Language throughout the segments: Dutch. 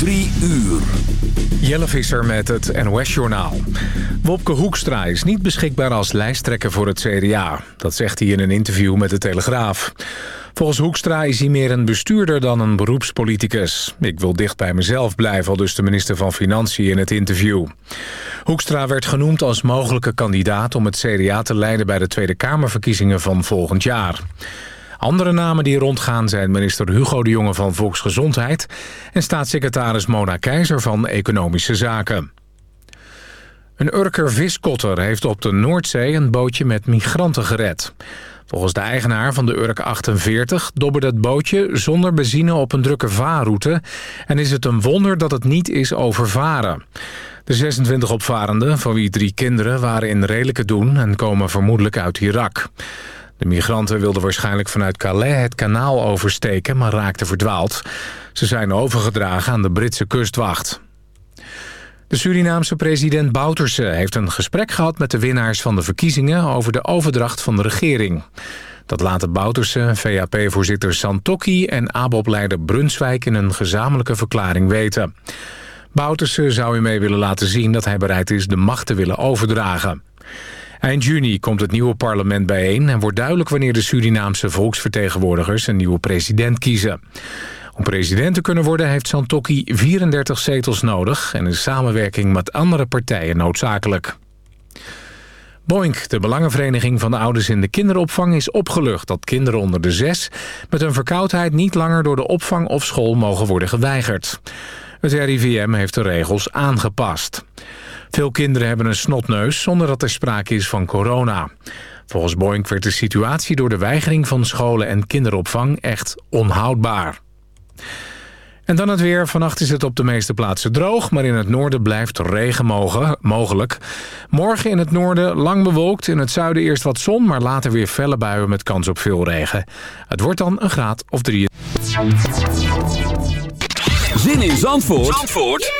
Drie uur. Jelle Visser met het NOS-journaal. Wopke Hoekstra is niet beschikbaar als lijsttrekker voor het CDA. Dat zegt hij in een interview met de Telegraaf. Volgens Hoekstra is hij meer een bestuurder dan een beroepspoliticus. Ik wil dicht bij mezelf blijven, al dus de minister van Financiën in het interview. Hoekstra werd genoemd als mogelijke kandidaat om het CDA te leiden... bij de Tweede Kamerverkiezingen van volgend jaar. Andere namen die rondgaan zijn minister Hugo de Jonge van Volksgezondheid... en staatssecretaris Mona Keizer van Economische Zaken. Een Urker viskotter heeft op de Noordzee een bootje met migranten gered. Volgens de eigenaar van de Urk 48 dobberde het bootje zonder benzine op een drukke vaarroute... en is het een wonder dat het niet is overvaren. De 26 opvarenden, van wie drie kinderen, waren in redelijke doen... en komen vermoedelijk uit Irak. De migranten wilden waarschijnlijk vanuit Calais het kanaal oversteken... maar raakten verdwaald. Ze zijn overgedragen aan de Britse kustwacht. De Surinaamse president Bouterse heeft een gesprek gehad met de winnaars van de verkiezingen over de overdracht van de regering. Dat laten Bouterse, VAP-voorzitter Santokki en ABOP-leider Brunswijk in een gezamenlijke verklaring weten. Bouterse zou hiermee willen laten zien dat hij bereid is de macht te willen overdragen. Eind juni komt het nieuwe parlement bijeen... en wordt duidelijk wanneer de Surinaamse volksvertegenwoordigers... een nieuwe president kiezen. Om president te kunnen worden heeft Santokki 34 zetels nodig... en is samenwerking met andere partijen noodzakelijk. Boink, de belangenvereniging van de ouders in de kinderopvang... is opgelucht dat kinderen onder de zes met een verkoudheid... niet langer door de opvang of school mogen worden geweigerd. Het RIVM heeft de regels aangepast. Veel kinderen hebben een snotneus zonder dat er sprake is van corona. Volgens Boink werd de situatie door de weigering van scholen en kinderopvang echt onhoudbaar. En dan het weer. Vannacht is het op de meeste plaatsen droog... maar in het noorden blijft regen mogelijk. Morgen in het noorden lang bewolkt. In het zuiden eerst wat zon, maar later weer felle buien... met kans op veel regen. Het wordt dan een graad of drie. Zin in Zandvoort, Zandvoort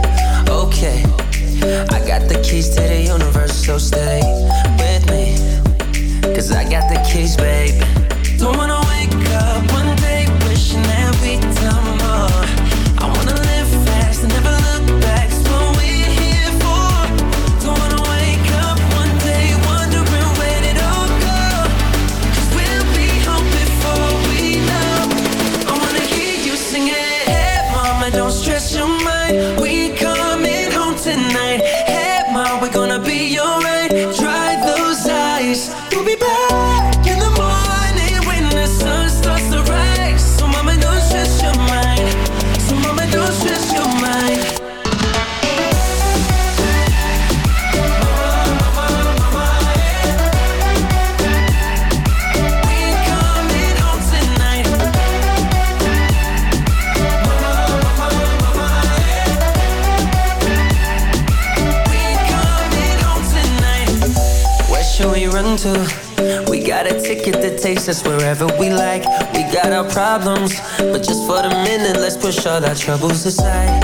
all our troubles aside.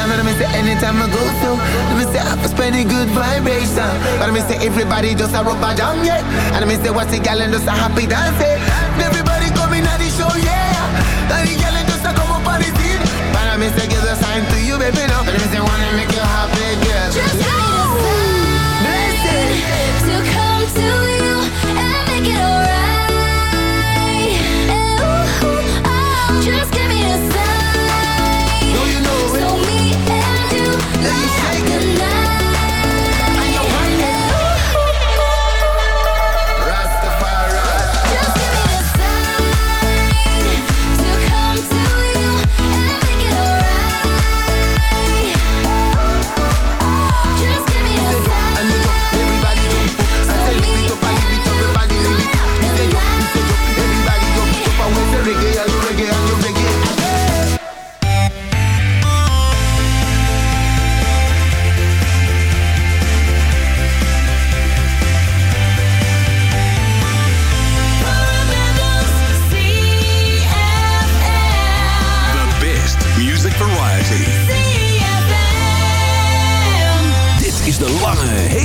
time that I miss it anytime I go through. Let me say I'm spending good vibration. But I miss it everybody just a rubber down, yeah. And I miss it what's the gal and just a happy dance, yeah. Everybody coming at the show, yeah. And the gal and just a come up on the scene. But I miss it give the sign to you, baby, no. But I miss it wanna make you happy.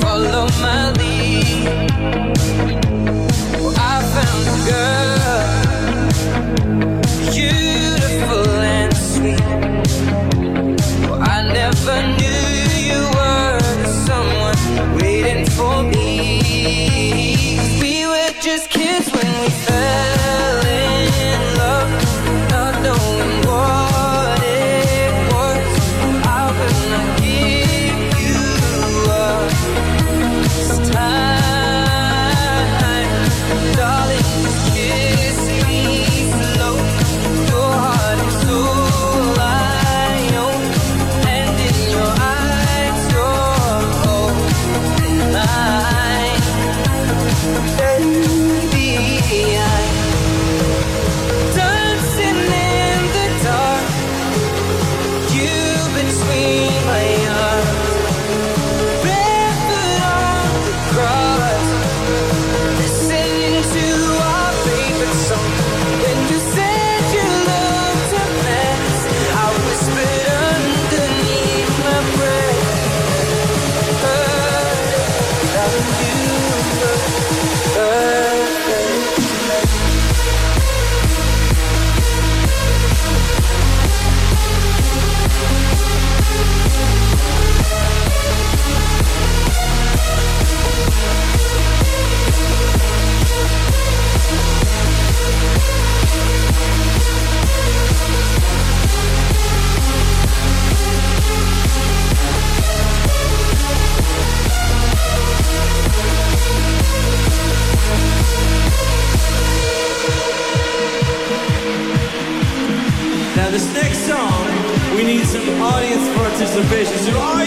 Follow my lead. observations. You're all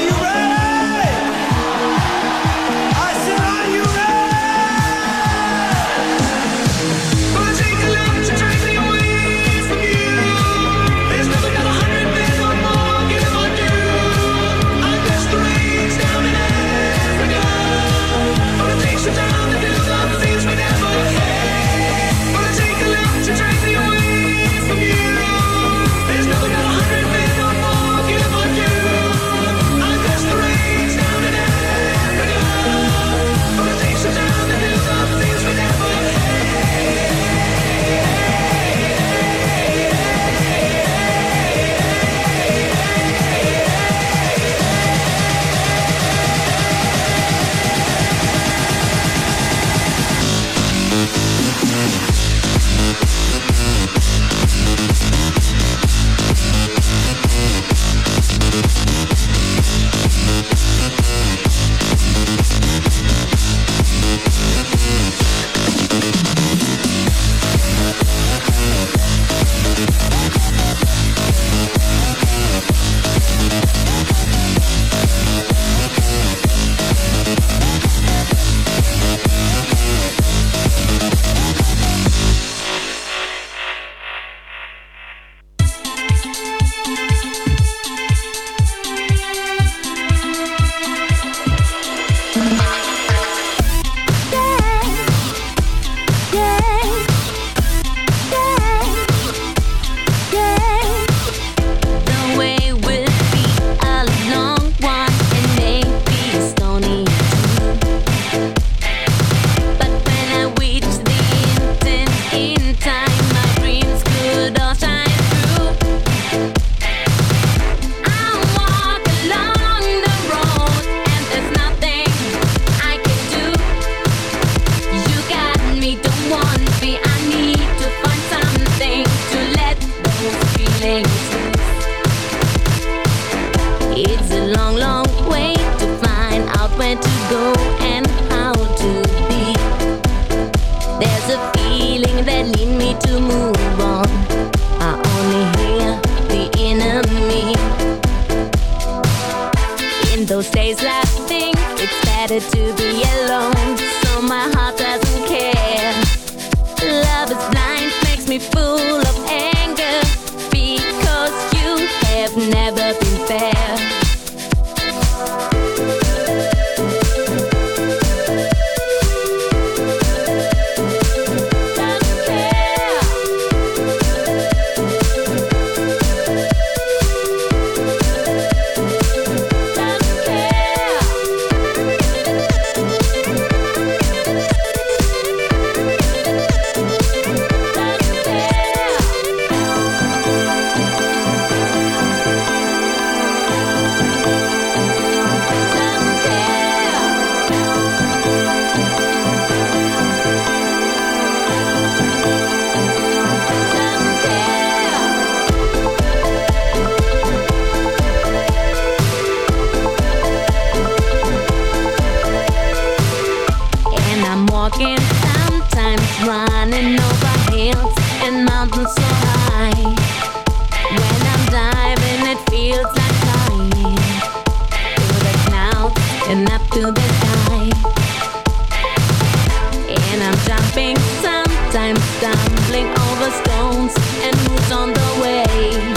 I'm walking, sometimes running over hills and mountains so high. When I'm diving, it feels like flying through the clouds and up to the sky. And I'm jumping, sometimes stumbling over stones and who's on the way.